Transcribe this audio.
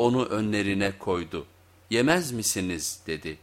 onu önlerine koydu. Yemez misiniz dedi.